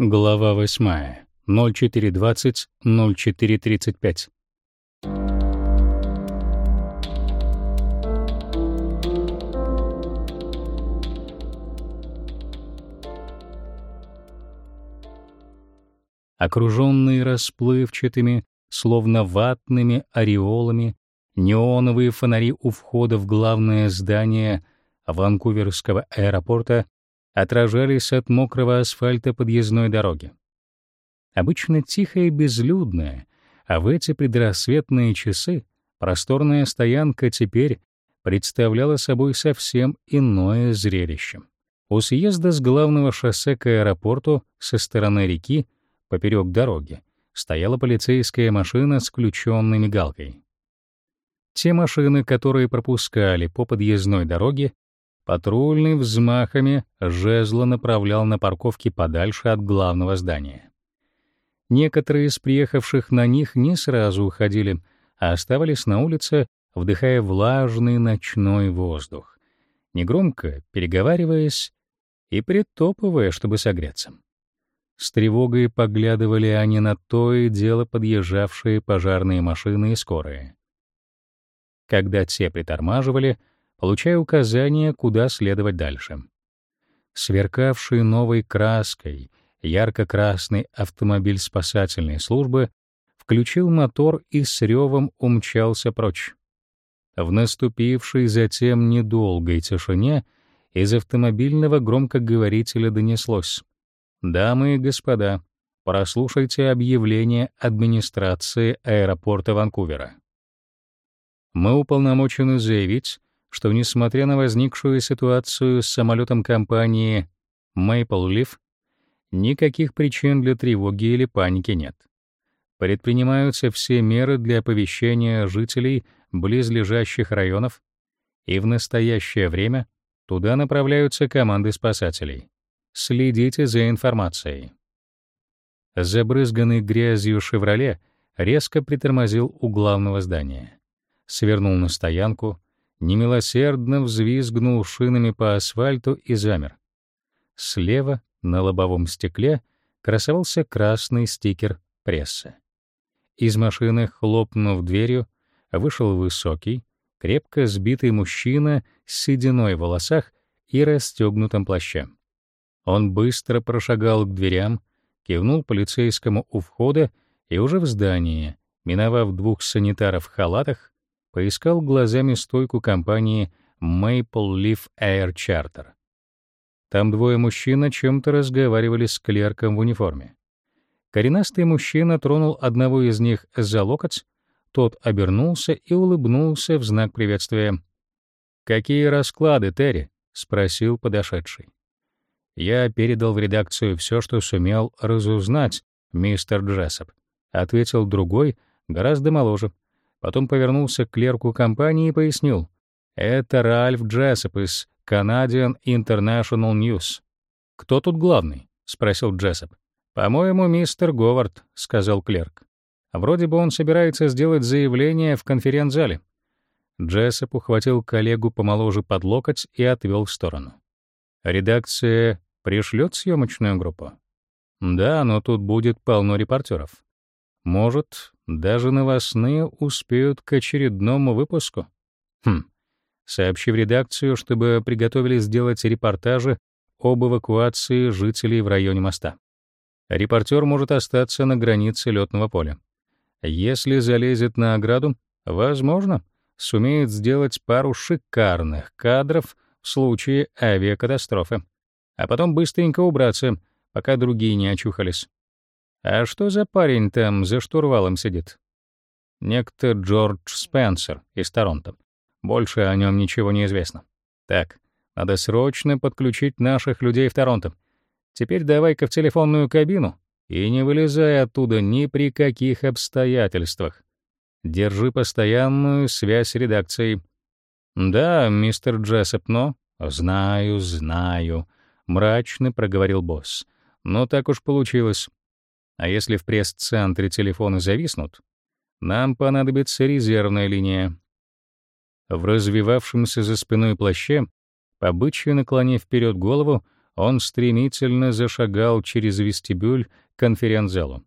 Глава 8. 0420 0435. Окруженные расплывчатыми, словно ватными ореолами, неоновые фонари у входа в главное здание Ванкуверского аэропорта отражались от мокрого асфальта подъездной дороги. Обычно тихая и безлюдная, а в эти предрассветные часы просторная стоянка теперь представляла собой совсем иное зрелище. У съезда с главного шоссе к аэропорту со стороны реки поперек дороги стояла полицейская машина с включенной мигалкой. Те машины, которые пропускали по подъездной дороге, Патрульный взмахами жезла направлял на парковки подальше от главного здания. Некоторые из приехавших на них не сразу уходили, а оставались на улице, вдыхая влажный ночной воздух, негромко переговариваясь и притопывая, чтобы согреться. С тревогой поглядывали они на то и дело подъезжавшие пожарные машины и скорые. Когда те притормаживали, получая указания, куда следовать дальше. Сверкавший новой краской ярко-красный автомобиль спасательной службы включил мотор и с ревом умчался прочь. В наступившей затем недолгой тишине из автомобильного громкоговорителя донеслось: "Дамы и господа, прослушайте объявление администрации аэропорта Ванкувера. Мы уполномочены заявить, что, несмотря на возникшую ситуацию с самолетом компании Maple Leaf, никаких причин для тревоги или паники нет. Предпринимаются все меры для оповещения жителей близлежащих районов, и в настоящее время туда направляются команды спасателей. Следите за информацией. Забрызганный грязью «Шевроле» резко притормозил у главного здания. Свернул на стоянку, немилосердно взвизгнул шинами по асфальту и замер. Слева на лобовом стекле красовался красный стикер прессы. Из машины, хлопнув дверью, вышел высокий, крепко сбитый мужчина с сединой в волосах и расстегнутым плащем. Он быстро прошагал к дверям, кивнул полицейскому у входа и уже в здании, миновав двух санитаров в халатах, поискал глазами стойку компании Maple Leaf Air Charter. Там двое мужчин о чем-то разговаривали с клерком в униформе. Коренастый мужчина тронул одного из них за локоть, тот обернулся и улыбнулся в знак приветствия. «Какие расклады, Терри?» — спросил подошедший. «Я передал в редакцию все, что сумел разузнать, мистер Джессоп», — ответил другой, гораздо моложе, Потом повернулся к клерку компании и пояснил. «Это Ральф Джессоп из Canadian International News». «Кто тут главный?» — спросил Джессоп. «По-моему, мистер Говард», — сказал клерк. «Вроде бы он собирается сделать заявление в конференц-зале». Джессоп ухватил коллегу помоложе под локоть и отвел в сторону. «Редакция пришлет съемочную группу?» «Да, но тут будет полно репортеров. Может, даже новостные успеют к очередному выпуску. Хм. Сообщи в редакцию, чтобы приготовили сделать репортажи об эвакуации жителей в районе моста. Репортер может остаться на границе лётного поля. Если залезет на ограду, возможно, сумеет сделать пару шикарных кадров в случае авиакатастрофы, а потом быстренько убраться, пока другие не очухались. А что за парень там за штурвалом сидит? Некто Джордж Спенсер из Торонто. Больше о нем ничего не известно. Так, надо срочно подключить наших людей в Торонто. Теперь давай-ка в телефонную кабину и не вылезай оттуда ни при каких обстоятельствах. Держи постоянную связь с редакцией. Да, мистер Джессоп, но знаю, знаю, мрачно проговорил босс. Но так уж получилось. А если в пресс-центре телефоны зависнут, нам понадобится резервная линия. В развивавшемся за спиной плаще, по наклонив вперед голову, Он стремительно зашагал через вестибюль к конференц-залу.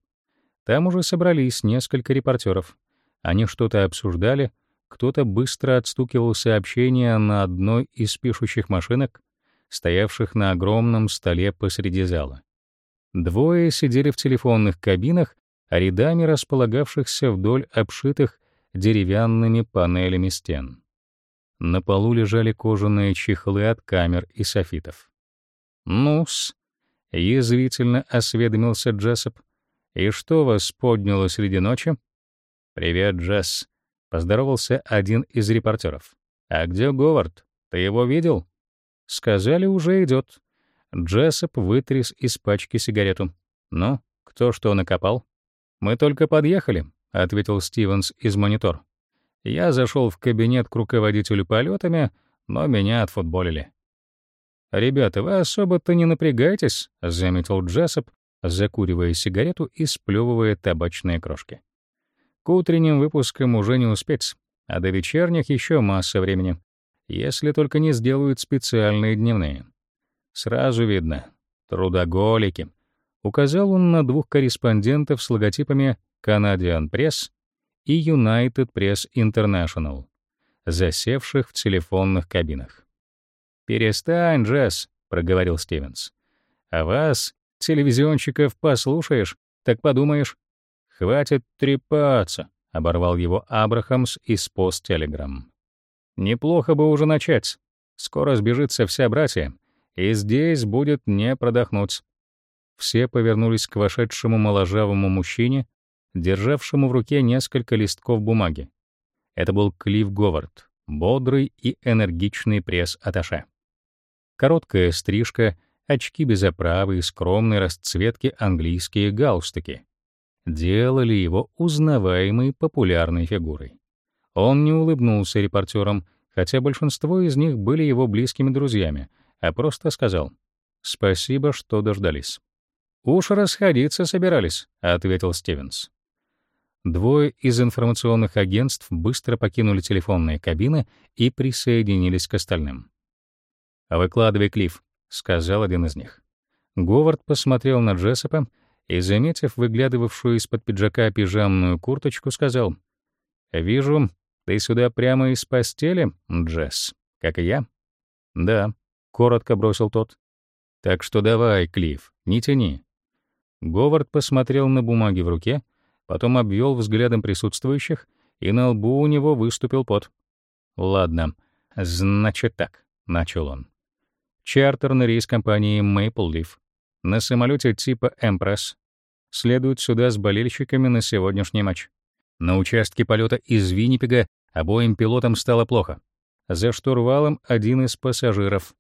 Там уже собрались несколько репортеров. Они что-то обсуждали, кто-то быстро отстукивал сообщения на одной из пишущих машинок, стоявших на огромном столе посреди зала. Двое сидели в телефонных кабинах, рядами располагавшихся вдоль обшитых деревянными панелями стен. На полу лежали кожаные чехлы от камер и софитов. «Ну-с», — язвительно осведомился Джессоп, — «и что вас подняло среди ночи?» «Привет, Джесс», — поздоровался один из репортеров. «А где Говард? Ты его видел?» «Сказали, уже идет. Джессоп вытряс из пачки сигарету. «Ну, кто что накопал?» «Мы только подъехали», — ответил Стивенс из монитор. Я зашел в кабинет к руководителю полетами, но меня отфутболили. «Ребята, вы особо-то не напрягайтесь», — заметил Джессоп, закуривая сигарету и сплевывая табачные крошки. К утренним выпускам уже не успеть, а до вечерних еще масса времени, если только не сделают специальные дневные. Сразу видно — трудоголики. Указал он на двух корреспондентов с логотипами Canadian Press и United Press International, засевших в телефонных кабинах. «Перестань, Джесс», — проговорил Стивенс. «А вас, телевизионщиков, послушаешь, так подумаешь, «Хватит трепаться», — оборвал его Абрахамс из пост-телеграмм. «Неплохо бы уже начать. Скоро сбежится вся братья, и здесь будет не продохнуть». Все повернулись к вошедшему моложавому мужчине, державшему в руке несколько листков бумаги. Это был Клифф Говард, бодрый и энергичный пресс-атташе. Короткая стрижка, очки без оправы и скромной расцветки английские галстуки делали его узнаваемой популярной фигурой. Он не улыбнулся репортерам, хотя большинство из них были его близкими друзьями, а просто сказал «Спасибо, что дождались». «Уж расходиться собирались», — ответил Стивенс. Двое из информационных агентств быстро покинули телефонные кабины и присоединились к остальным. «Выкладывай, Клифф», — сказал один из них. Говард посмотрел на Джессопа и, заметив выглядывавшую из-под пиджака пижамную курточку, сказал, «Вижу, ты сюда прямо из постели, Джесс, как и я?» «Да», — коротко бросил тот. «Так что давай, Клифф, не тяни». Говард посмотрел на бумаги в руке, потом обвел взглядом присутствующих, и на лбу у него выступил пот. «Ладно, значит так», — начал он. Чартерный рейс компании Maple Leaf на самолете типа Empress следует сюда с болельщиками на сегодняшний матч. На участке полета из Виннипега обоим пилотам стало плохо. За штурвалом один из пассажиров.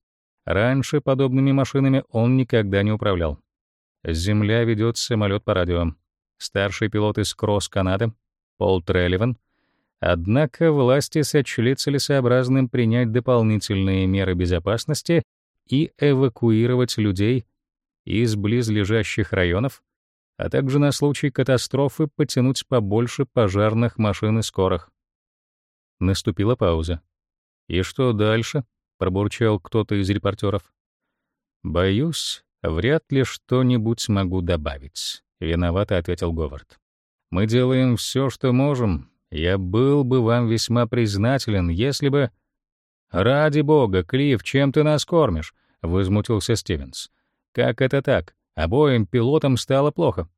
Раньше подобными машинами он никогда не управлял. Земля ведет самолет по радио. Старший пилот из Кросс-Канады, Пол Трелливан. Однако власти сочли целесообразным принять дополнительные меры безопасности и эвакуировать людей из близлежащих районов, а также на случай катастрофы потянуть побольше пожарных машин и скорых. Наступила пауза. «И что дальше?» — пробурчал кто-то из репортеров. «Боюсь, вряд ли что-нибудь смогу добавить», — виновато ответил Говард. «Мы делаем все, что можем. Я был бы вам весьма признателен, если бы...» «Ради бога, Клифф, чем ты нас кормишь?» — возмутился Стивенс. «Как это так? Обоим пилотам стало плохо.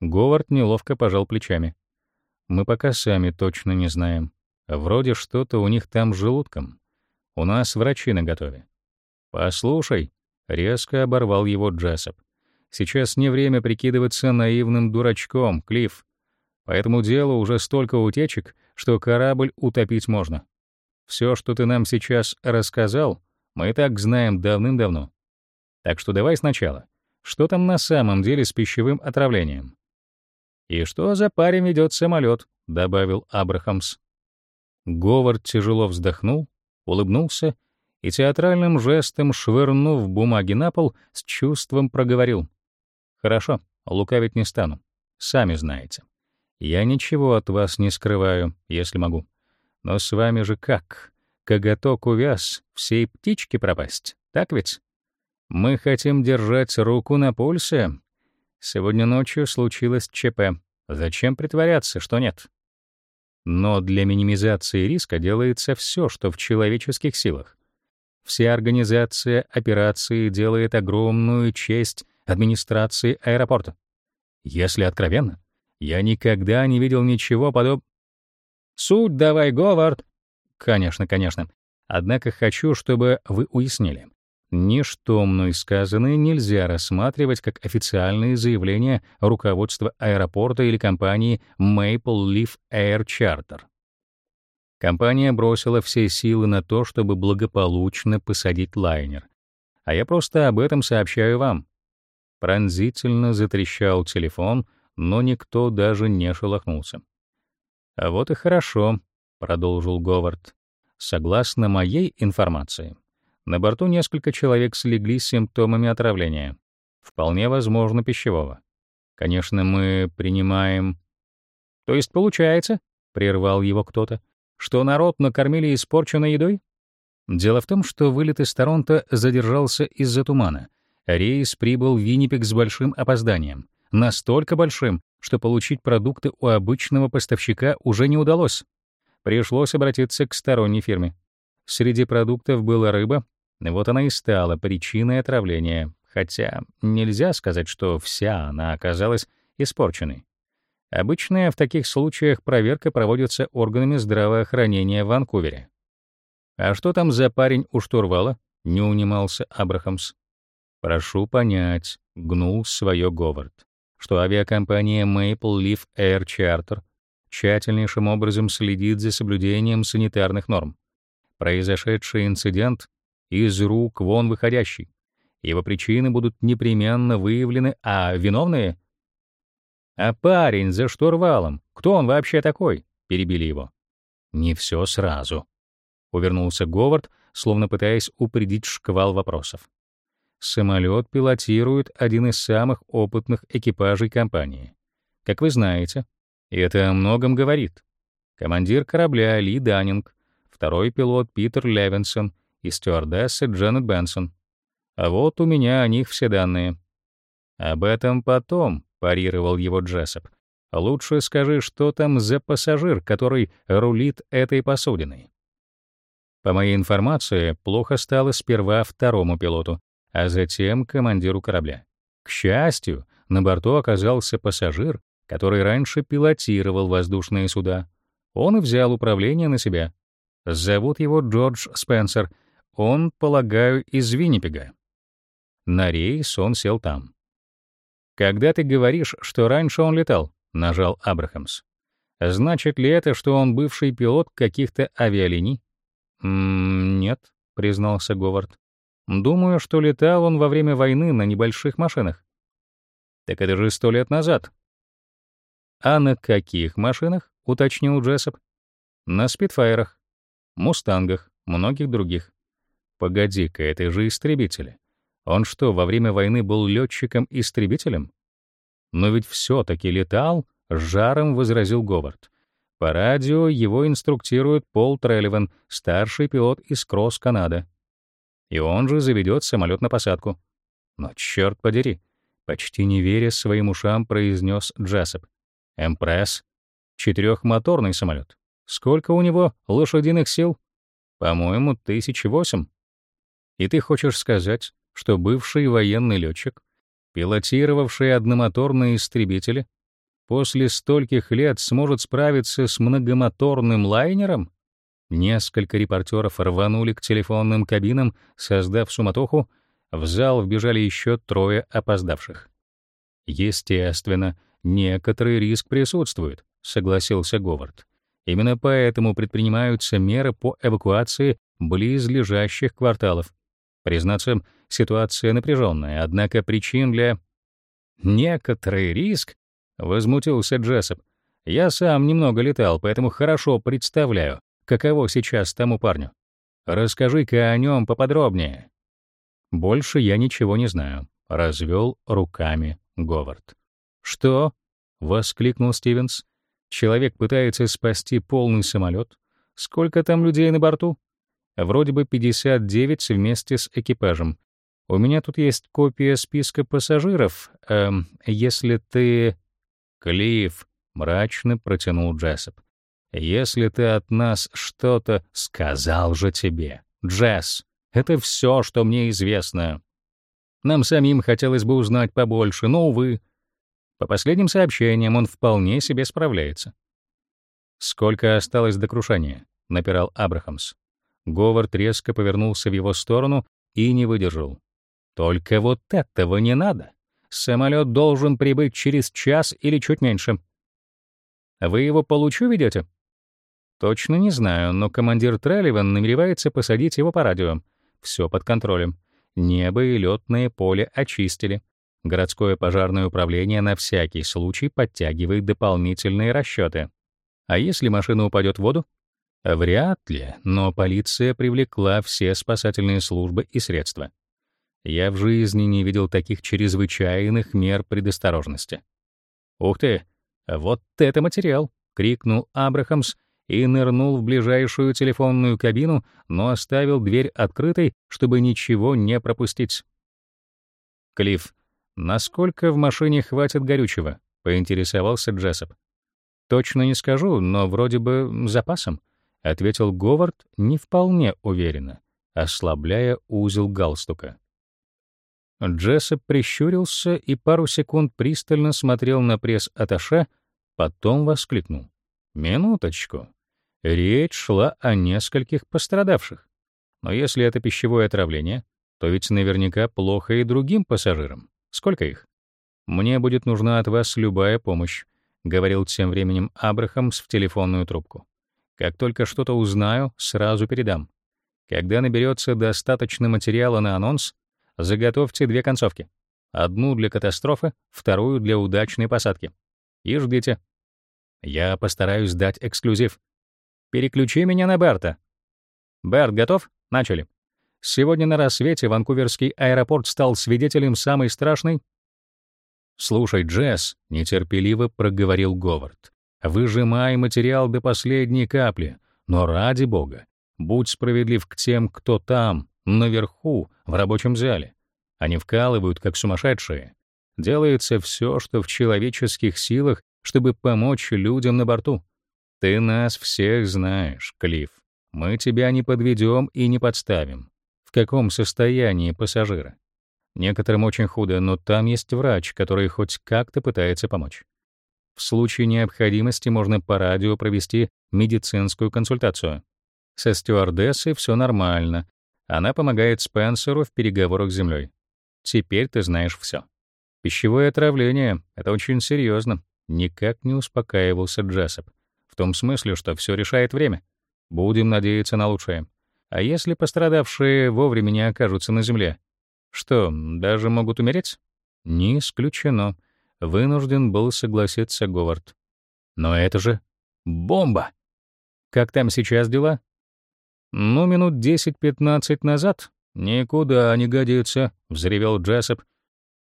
Говард неловко пожал плечами. Мы пока сами точно не знаем. Вроде что-то у них там с желудком. У нас врачи наготове. Послушай, резко оборвал его Джессоп. Сейчас не время прикидываться наивным дурачком, Клифф. По этому делу уже столько утечек, что корабль утопить можно. Все, что ты нам сейчас рассказал, мы и так знаем давным-давно. Так что давай сначала. Что там на самом деле с пищевым отравлением? «И что за парень ведет самолет?» — добавил Абрахамс. Говард тяжело вздохнул, улыбнулся и театральным жестом, швырнув бумаги на пол, с чувством проговорил. «Хорошо, лукавить не стану. Сами знаете. Я ничего от вас не скрываю, если могу. Но с вами же как? Коготок увяз, всей птички пропасть, так ведь? Мы хотим держать руку на пульсе. Сегодня ночью случилось ЧП. Зачем притворяться, что нет? Но для минимизации риска делается все, что в человеческих силах. Вся организация операции делает огромную честь администрации аэропорта. Если откровенно, я никогда не видел ничего подоб... Суть давай, Говард. Конечно, конечно. Однако хочу, чтобы вы уяснили. Ничто мной сказанное нельзя рассматривать как официальные заявления руководства аэропорта или компании Maple Leaf Air Charter. Компания бросила все силы на то, чтобы благополучно посадить лайнер. А я просто об этом сообщаю вам. Пронзительно затрещал телефон, но никто даже не шелохнулся. «А вот и хорошо», — продолжил Говард. «Согласно моей информации, на борту несколько человек слегли с симптомами отравления. Вполне возможно, пищевого. Конечно, мы принимаем... То есть получается, — прервал его кто-то, — что народ накормили испорченной едой? Дело в том, что вылет из Торонто задержался из-за тумана. Рейс прибыл в Виннипек с большим опозданием. Настолько большим, что получить продукты у обычного поставщика уже не удалось. Пришлось обратиться к сторонней фирме. Среди продуктов была рыба, вот она и стала причиной отравления, хотя нельзя сказать, что вся она оказалась испорченной. Обычно в таких случаях проверка проводится органами здравоохранения в Ванкувере. «А что там за парень у штурвала?» — не унимался Абрахамс. «Прошу понять», — гнул свое Говард, что авиакомпания Maple Leaf Air Charter тщательнейшим образом следит за соблюдением санитарных норм. Произошедший инцидент из рук вон выходящий. Его причины будут непременно выявлены, а виновные... «А парень за штурвалом, кто он вообще такой?» — перебили его. «Не все сразу», — увернулся Говард, словно пытаясь упредить шквал вопросов. Самолет пилотирует один из самых опытных экипажей компании. Как вы знаете, и это о многом говорит. Командир корабля Ли Даннинг, второй пилот Питер Левинсон — и стюардессы Дженнет Бенсон. А вот у меня о них все данные. Об этом потом, парировал его Джессоп. Лучше скажи, что там за пассажир, который рулит этой посудиной. По моей информации, плохо стало сперва второму пилоту, а затем командиру корабля. К счастью, на борту оказался пассажир, который раньше пилотировал воздушные суда. Он и взял управление на себя. Зовут его Джордж Спенсер — он, полагаю, из Виннипега. На рейс он сел там. «Когда ты говоришь, что раньше он летал?» — нажал Абрахамс. «Значит ли это, что он бывший пилот каких-то авиалиний?» «М «Нет», — признался Говард. «Думаю, что летал он во время войны на небольших машинах». «Так это же сто лет назад». «А на каких машинах?» — уточнил Джессоп. «На спидфайрах, мустангах, многих других». Погоди-ка, это же истребители. Он что, во время войны был летчиком-истребителем? Но ведь все-таки летал, с жаром возразил Говард. По радио его инструктирует Пол Трелливан, старший пилот из Кросс-Канада. И он же заведет самолет на посадку. Но черт подери, почти не веря своим ушам, произнес Джессоп. «Эмпресс? Четырехмоторный самолет. Сколько у него лошадиных сил? По-моему, тысячи восемь. И ты хочешь сказать, что бывший военный летчик, пилотировавший одномоторные истребители, после стольких лет сможет справиться с многомоторным лайнером? Несколько репортеров рванули к телефонным кабинам, создав суматоху, в зал вбежали еще трое опоздавших. Естественно, некоторый риск присутствует, согласился Говард. Именно поэтому предпринимаются меры по эвакуации близлежащих кварталов. Признаться, ситуация напряженная, однако причин для... «Некоторый риск?» — возмутился Джессоп. «Я сам немного летал, поэтому хорошо представляю, каково сейчас тому парню. Расскажи-ка о нем поподробнее». «Больше я ничего не знаю», — развел руками Говард. «Что?» — воскликнул Стивенс. «Человек пытается спасти полный самолет. Сколько там людей на борту?» Вроде бы 59 вместе с экипажем. У меня тут есть копия списка пассажиров. Эм, если ты... Клифф, мрачно протянул Джессоп. Если ты от нас что-то сказал же тебе, Джесс, это все, что мне известно. Нам самим хотелось бы узнать побольше, но, увы, по последним сообщениям он вполне себе справляется. «Сколько осталось до крушения?» — напирал Абрахамс. Говард резко повернулся в его сторону и не выдержал. «Только вот этого не надо. Самолет должен прибыть через час или чуть меньше. Вы его получу ведете? Точно не знаю, но командир Трелливан намеревается посадить его по радио. Все под контролем. Небо и летное поле очистили. Городское пожарное управление на всякий случай подтягивает дополнительные расчеты. А если машина упадет в воду? Вряд ли, но полиция привлекла все спасательные службы и средства. Я в жизни не видел таких чрезвычайных мер предосторожности. «Ух ты! Вот это материал!» — крикнул Абрахамс и нырнул в ближайшую телефонную кабину, но оставил дверь открытой, чтобы ничего не пропустить. «Клифф, насколько в машине хватит горючего?» — поинтересовался Джессоп. «Точно не скажу, но вроде бы запасом», — ответил Говард не вполне уверенно, ослабляя узел галстука. Джессоп прищурился и пару секунд пристально смотрел на пресс-атташе, потом воскликнул. «Минуточку. Речь шла о нескольких пострадавших. Но если это пищевое отравление, то ведь наверняка плохо и другим пассажирам. Сколько их? Мне будет нужна от вас любая помощь, говорил тем временем Абрахамс в телефонную трубку. Как только что-то узнаю, сразу передам. Когда наберется достаточно материала на анонс, заготовьте две концовки. Одну для катастрофы, вторую для удачной посадки. И ждите. Я постараюсь дать эксклюзив. Переключи меня на Берта. Берт, готов? Начали. Сегодня на рассвете Ванкуверский аэропорт стал свидетелем самой страшной... «Слушай, Джесс», — нетерпеливо проговорил Говард, — «выжимай материал до последней капли, но ради бога, будь справедлив к тем, кто там, наверху, в рабочем зале. Они вкалывают, как сумасшедшие. Делается все, что в человеческих силах, чтобы помочь людям на борту. Ты нас всех знаешь, Клифф. Мы тебя не подведем и не подставим. В каком состоянии пассажира? Некоторым очень худо, но там есть врач, который хоть как-то пытается помочь. В случае необходимости можно по радио провести медицинскую консультацию. Со стюардессой все нормально. Она помогает Спенсеру в переговорах с землей. Теперь ты знаешь все. Пищевое отравление — это очень серьезно. Никак не успокаивался Джессоп. В том смысле, что все решает время. Будем надеяться на лучшее. А если пострадавшие вовремя не окажутся на земле? Что, даже могут умереть? Не исключено. Вынужден был согласиться Говард. Но это же бомба! Как там сейчас дела? Ну, минут 10-15 назад. Никуда не годится, взревел Джессоп.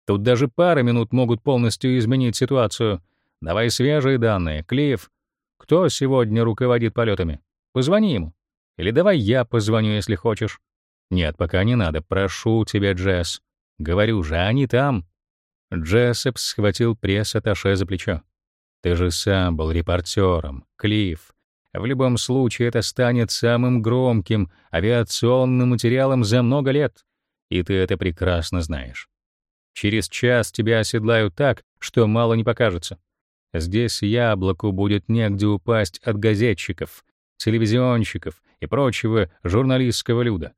Тут даже пара минут могут полностью изменить ситуацию. Давай свежие данные, Клифф. Кто сегодня руководит полетами? Позвони ему. Или давай я позвоню, если хочешь. Нет, пока не надо. Прошу тебя, Джесс. Говорю же, они там. Джессоп схватил пресс-атташе за плечо. Ты же сам был репортером, Клифф. В любом случае это станет самым громким авиационным материалом за много лет, и ты это прекрасно знаешь. Через час тебя оседлают так, что мало не покажется. Здесь яблоку будет негде упасть от газетчиков, телевизионщиков и прочего журналистского люда.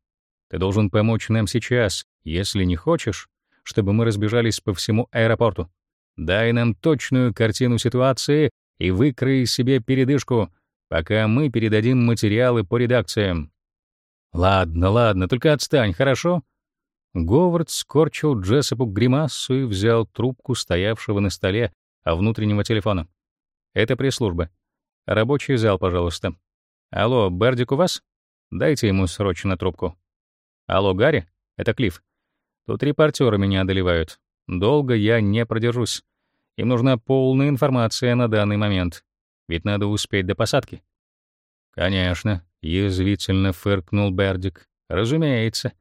Ты должен помочь нам сейчас, если не хочешь, чтобы мы разбежались по всему аэропорту. Дай нам точную картину ситуации и выкрой себе передышку, пока мы передадим материалы по редакциям. Ладно, ладно, только отстань, хорошо? Говард скорчил Джессопу гримасу и взял трубку стоявшего на столе внутреннего телефона. Это пресс-служба. Рабочий зал, пожалуйста. Алло, Бердик у вас? Дайте ему срочно трубку. Алло, Гарри? Это Клифф. Тут репортеры меня одолевают. Долго я не продержусь. Им нужна полная информация на данный момент. Ведь надо успеть до посадки. Конечно, язвительно фыркнул Бердик. Разумеется.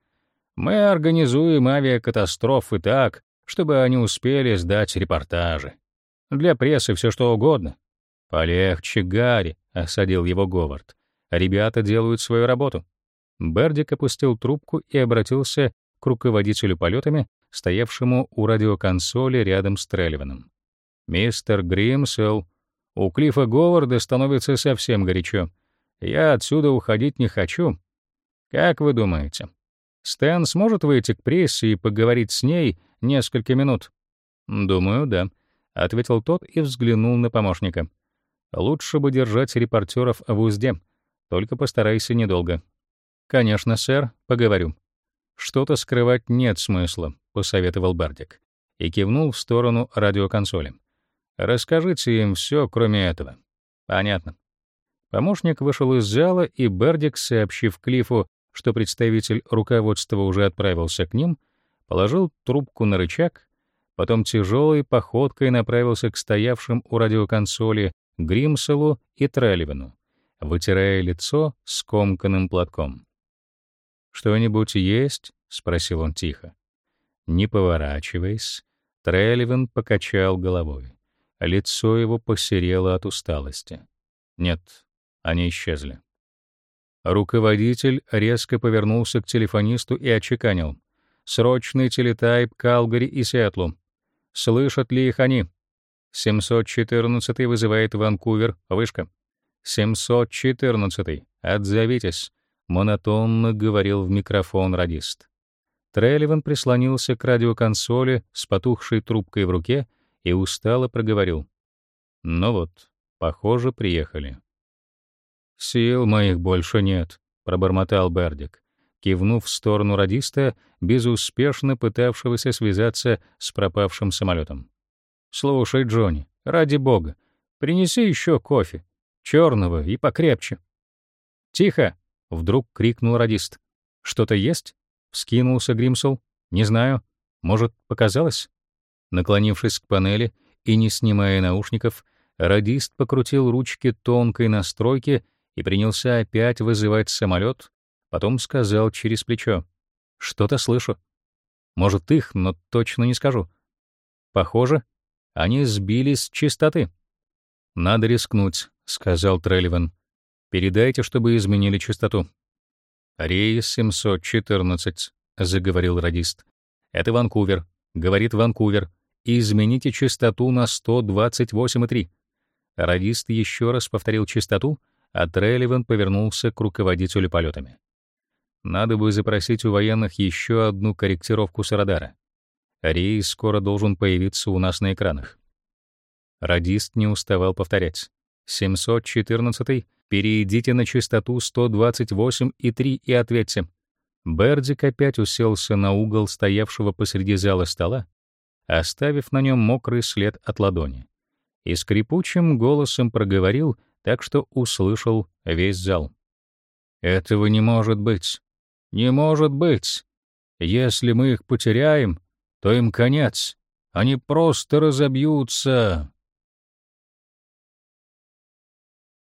Мы организуем авиакатастрофы так, чтобы они успели сдать репортажи. Для прессы все что угодно. Полегче, Гарри, осадил его Говард. Ребята делают свою работу. Бердик опустил трубку и обратился к руководителю полетами, стоявшему у радиоконсоли рядом с Трелливаном. «Мистер Гримсел, у Клифа Говарда становится совсем горячо. Я отсюда уходить не хочу. Как вы думаете, Стэн сможет выйти к прессе и поговорить с ней несколько минут?» «Думаю, да», — ответил тот и взглянул на помощника. «Лучше бы держать репортеров в узде, только постарайся недолго». «Конечно, сэр, поговорю». «Что-то скрывать нет смысла», — посоветовал Бардик и кивнул в сторону радиоконсоли. «Расскажите им все, кроме этого». «Понятно». Помощник вышел из зала, и Бердик, сообщив Клифу, что представитель руководства уже отправился к ним, положил трубку на рычаг, потом тяжелой походкой направился к стоявшим у радиоконсоли Гримселу и Трелливану, вытирая лицо скомканным платком. «Что-нибудь есть?» — спросил он тихо. Не поворачиваясь, Трелливан покачал головой. Лицо его посерело от усталости. Нет, они исчезли. Руководитель резко повернулся к телефонисту и отчеканил. «Срочный телетайп Калгари и Сиэтлу. Слышат ли их они?» «714 вызывает Ванкувер, вышка». «714 отзовитесь монотонно говорил в микрофон радист. Трелливан прислонился к радиоконсоли с потухшей трубкой в руке и устало проговорил: "Ну вот, похоже, приехали". "Сил моих больше нет", пробормотал Бердик, кивнув в сторону радиста, безуспешно пытавшегося связаться с пропавшим самолетом. "Слушай, Джонни, ради бога, принеси еще кофе, черного и покрепче". "Тихо", Вдруг крикнул радист. «Что-то есть?» — вскинулся Гримсол. «Не знаю. Может, показалось?» Наклонившись к панели и не снимая наушников, радист покрутил ручки тонкой настройки и принялся опять вызывать самолет, потом сказал через плечо. «Что-то слышу. Может, их, но точно не скажу. Похоже, они сбились с частоты». «Надо рискнуть», — сказал Трелливан. Передайте, чтобы изменили частоту. Рейс 714, заговорил радист. Это Ванкувер, говорит Ванкувер. Измените частоту на 128,3. Радист еще раз повторил частоту, а Трелливан повернулся к руководителю полетами. Надо бы запросить у военных еще одну корректировку с радара. Рейс скоро должен появиться у нас на экранах. Радист не уставал повторять. 714 Перейдите на частоту 128,3 и ответьте. Бердик опять уселся на угол стоявшего посреди зала стола, оставив на нем мокрый след от ладони. И скрипучим голосом проговорил, так что услышал весь зал. «Этого не может быть! Не может быть! Если мы их потеряем, то им конец. Они просто разобьются!»